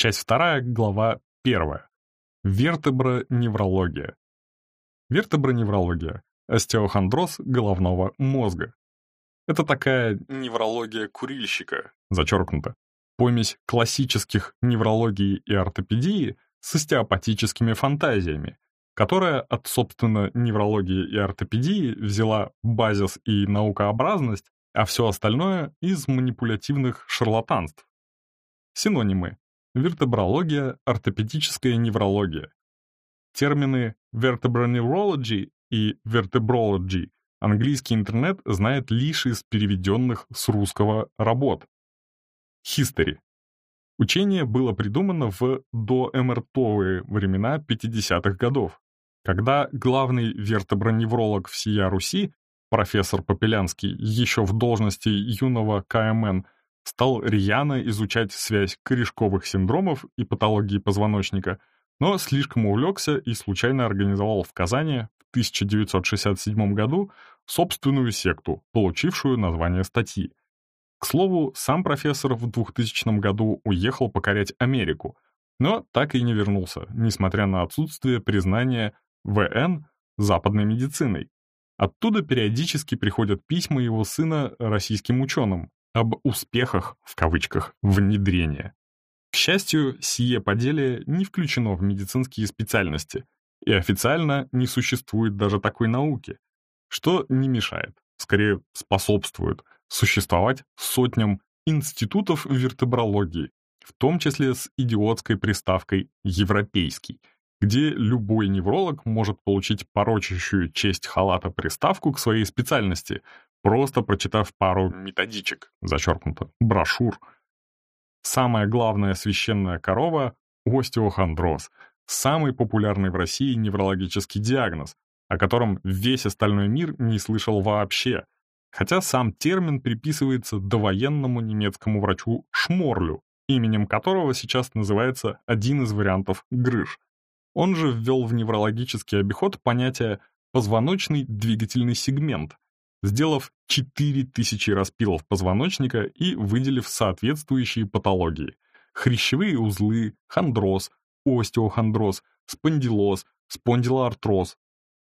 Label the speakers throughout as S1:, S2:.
S1: Часть вторая, глава первая. Вертеброневрология. Вертеброневрология – остеохондроз головного мозга. Это такая неврология курильщика, зачеркнуто. Помесь классических неврологии и ортопедии с остеопатическими фантазиями, которая от, собственно, неврологии и ортопедии взяла базис и наукообразность, а все остальное из манипулятивных шарлатанств. Синонимы. Вертебрология, ортопедическая неврология. Термины vertebroneurology и vertebrology английский интернет знает лишь из переведенных с русского работ. History. Учение было придумано в доэмертовые времена 50-х годов, когда главный вертеброневролог всея Руси, профессор Попелянский, еще в должности юного КМН, стал рьяно изучать связь корешковых синдромов и патологии позвоночника, но слишком увлекся и случайно организовал в Казани 1967 году собственную секту, получившую название статьи. К слову, сам профессор в 2000 году уехал покорять Америку, но так и не вернулся, несмотря на отсутствие признания ВН западной медициной. Оттуда периодически приходят письма его сына российским ученым об «успехах» в кавычках внедрения. К счастью, сие поделие не включено в медицинские специальности — и официально не существует даже такой науки, что не мешает, скорее способствует существовать сотням институтов вертебрологии, в том числе с идиотской приставкой «европейский», где любой невролог может получить порочащую честь халата приставку к своей специальности, просто прочитав пару методичек, зачеркнуто, брошюр. Самая главная священная корова — остеохондроз — самый популярный в России неврологический диагноз, о котором весь остальной мир не слышал вообще, хотя сам термин приписывается довоенному немецкому врачу Шморлю, именем которого сейчас называется один из вариантов грыж. Он же ввел в неврологический обиход понятие «позвоночный двигательный сегмент», сделав 4000 распилов позвоночника и выделив соответствующие патологии – хрящевые узлы, хондроз, остеохондроз, спондилоз, спондилоартроз.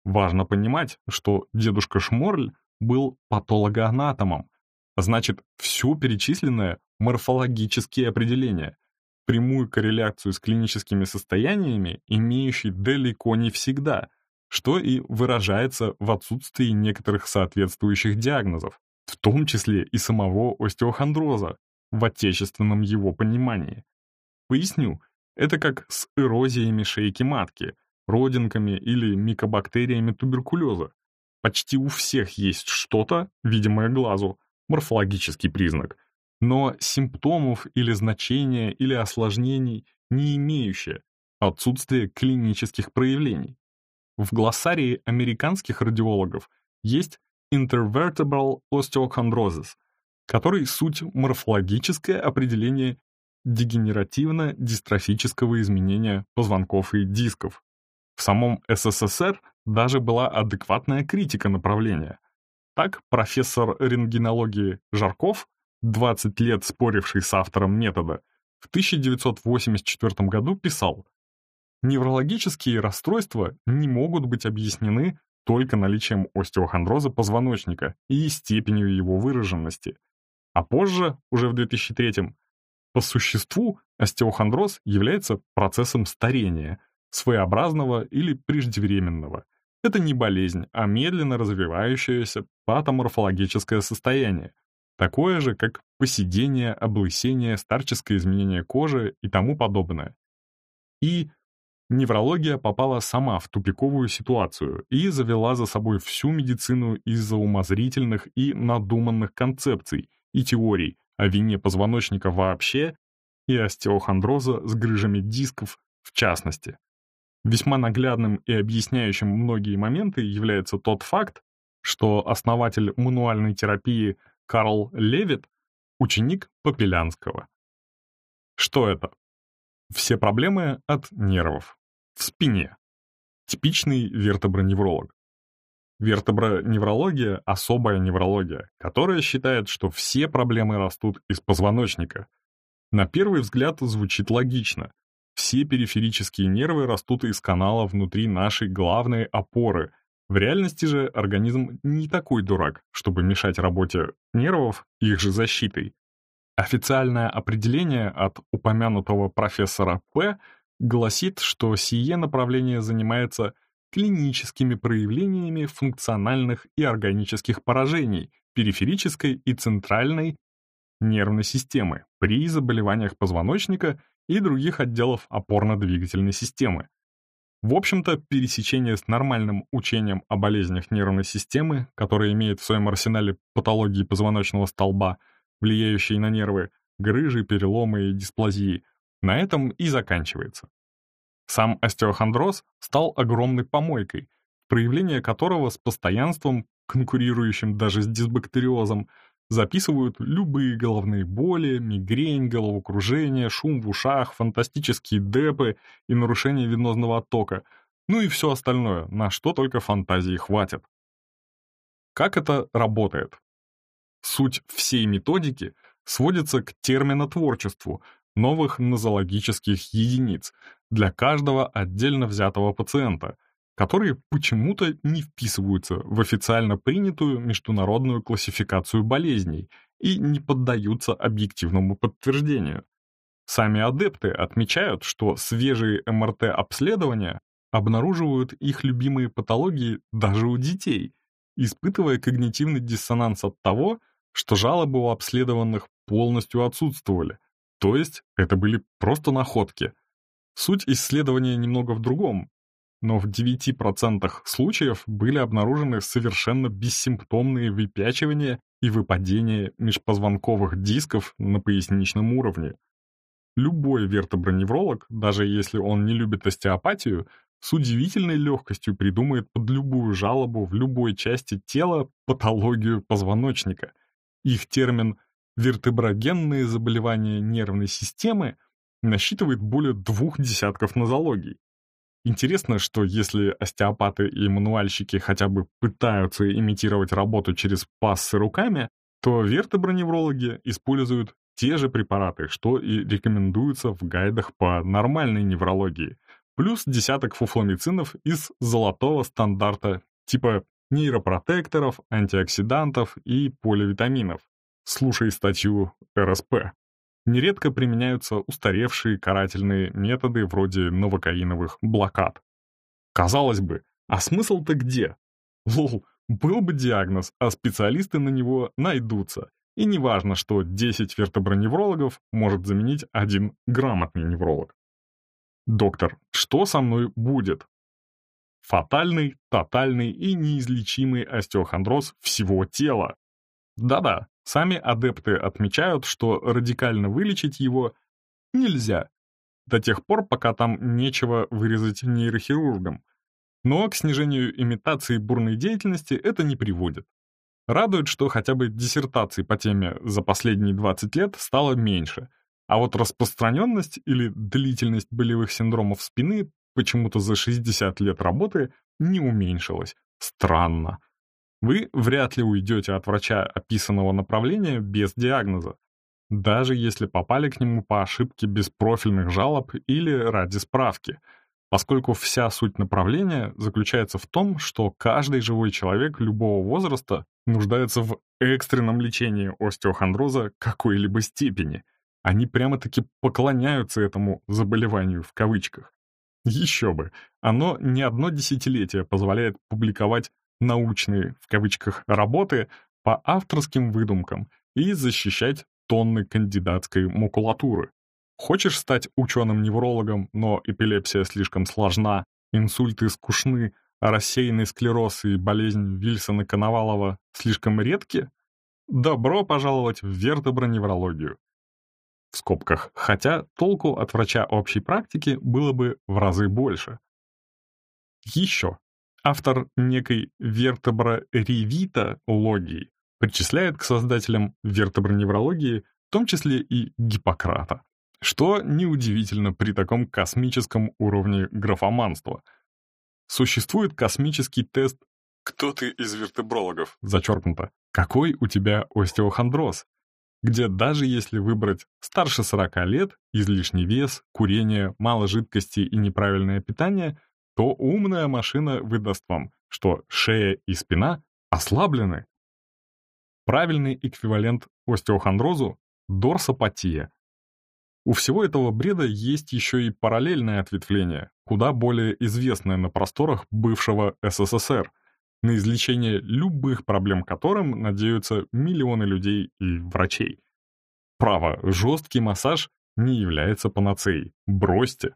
S1: Важно понимать, что дедушка Шморль был патологоанатомом, значит, все перечисленное — морфологические определения, прямую корреляцию с клиническими состояниями, имеющие далеко не всегда, что и выражается в отсутствии некоторых соответствующих диагнозов, в том числе и самого остеохондроза, в отечественном его понимании. Поясню, это как с эрозиями шейки матки, родинками или микобактериями туберкулеза. Почти у всех есть что-то, видимое глазу, морфологический признак, но симптомов или значения или осложнений не имеющее, отсутствие клинических проявлений. В глоссарии американских радиологов есть intervertebral osteochondrosis, который суть морфологическое определение дегенеративно-дистрофического изменения позвонков и дисков. В самом СССР даже была адекватная критика направления. Так профессор рентгенологии Жарков, 20 лет споривший с автором метода, в 1984 году писал «Неврологические расстройства не могут быть объяснены только наличием остеохондроза позвоночника и степенью его выраженности». А позже, уже в 2003 по существу остеохондроз является процессом старения, своеобразного или преждевременного. Это не болезнь, а медленно развивающееся патоморфологическое состояние, такое же, как поседение, облысение, старческое изменение кожи и тому подобное. И неврология попала сама в тупиковую ситуацию и завела за собой всю медицину из-за умозрительных и надуманных концепций и теорий, о вине позвоночника вообще и остеохондроза с грыжами дисков в частности. Весьма наглядным и объясняющим многие моменты является тот факт, что основатель мануальной терапии Карл Левит — ученик Попелянского. Что это? Все проблемы от нервов. В спине. Типичный вертеброневролог. Вертеброневрология — особая неврология, которая считает, что все проблемы растут из позвоночника. На первый взгляд звучит логично. Все периферические нервы растут из канала внутри нашей главной опоры. В реальности же организм не такой дурак, чтобы мешать работе нервов их же защитой. Официальное определение от упомянутого профессора П гласит, что сие направление занимается клиническими проявлениями функциональных и органических поражений периферической и центральной нервной системы при заболеваниях позвоночника и других отделов опорно-двигательной системы. В общем-то, пересечение с нормальным учением о болезнях нервной системы, которое имеет в своем арсенале патологии позвоночного столба, влияющие на нервы, грыжи, переломы и дисплазии, на этом и заканчивается. Сам остеохондроз стал огромной помойкой, проявление которого с постоянством, конкурирующим даже с дисбактериозом, записывают любые головные боли, мигрень, головокружение, шум в ушах, фантастические депы и нарушение венозного оттока, ну и все остальное, на что только фантазии хватит. Как это работает? Суть всей методики сводится к терминотворчеству новых нозологических единиц для каждого отдельно взятого пациента, которые почему-то не вписываются в официально принятую международную классификацию болезней и не поддаются объективному подтверждению. Сами адепты отмечают, что свежие МРТ-обследования обнаруживают их любимые патологии даже у детей, испытывая когнитивный диссонанс от того, что жалобы у обследованных полностью отсутствовали, то есть это были просто находки. Суть исследования немного в другом но в 9% случаев были обнаружены совершенно бессимптомные выпячивания и выпадения межпозвонковых дисков на поясничном уровне. Любой вертеброневролог, даже если он не любит остеопатию, с удивительной легкостью придумает под любую жалобу в любой части тела патологию позвоночника. Их термин «вертеброгенные заболевания нервной системы» насчитывает более двух десятков нозологий. Интересно, что если остеопаты и мануальщики хотя бы пытаются имитировать работу через пассы руками, то вертеброневрологи используют те же препараты, что и рекомендуются в гайдах по нормальной неврологии, плюс десяток фуфломицинов из золотого стандарта, типа нейропротекторов, антиоксидантов и поливитаминов. Слушай статью РСП. Нередко применяются устаревшие карательные методы вроде новокаиновых блокад. Казалось бы, а смысл-то где? Лол, был бы диагноз, а специалисты на него найдутся. И неважно, что 10 вертеброневрологов может заменить один грамотный невролог. Доктор, что со мной будет? Фатальный, тотальный и неизлечимый остеохондроз всего тела. Да-да, Сами адепты отмечают, что радикально вылечить его нельзя, до тех пор, пока там нечего вырезать нейрохирургам. Но к снижению имитации бурной деятельности это не приводит. Радует, что хотя бы диссертаций по теме за последние 20 лет стало меньше, а вот распространенность или длительность болевых синдромов спины почему-то за 60 лет работы не уменьшилась. Странно. Вы вряд ли уйдете от врача описанного направления без диагноза, даже если попали к нему по ошибке без профильных жалоб или ради справки, поскольку вся суть направления заключается в том, что каждый живой человек любого возраста нуждается в экстренном лечении остеохондроза какой-либо степени. Они прямо-таки поклоняются этому «заболеванию» в кавычках. Еще бы, оно не одно десятилетие позволяет публиковать научные, в кавычках, работы по авторским выдумкам и защищать тонны кандидатской макулатуры. Хочешь стать ученым-неврологом, но эпилепсия слишком сложна, инсульты скучны, а рассеянный склероз и болезнь Вильсона-Коновалова слишком редки? Добро пожаловать в вертеброневрологию. В скобках, хотя толку от врача общей практики было бы в разы больше. Еще автор некой вертеброревита-логии причисляет к создателям вертеброневрологии в том числе и Гиппократа, что неудивительно при таком космическом уровне графоманства. Существует космический тест «Кто ты из вертебрологов?» зачеркнуто. Какой у тебя остеохондроз? Где даже если выбрать старше 40 лет, излишний вес, курение, мало жидкости и неправильное питание, то умная машина выдаст вам, что шея и спина ослаблены. Правильный эквивалент остеохондрозу — дорсопатия. У всего этого бреда есть еще и параллельное ответвление, куда более известное на просторах бывшего СССР, на излечение любых проблем которым надеются миллионы людей и врачей. Право, жесткий массаж не является панацеей. Бросьте.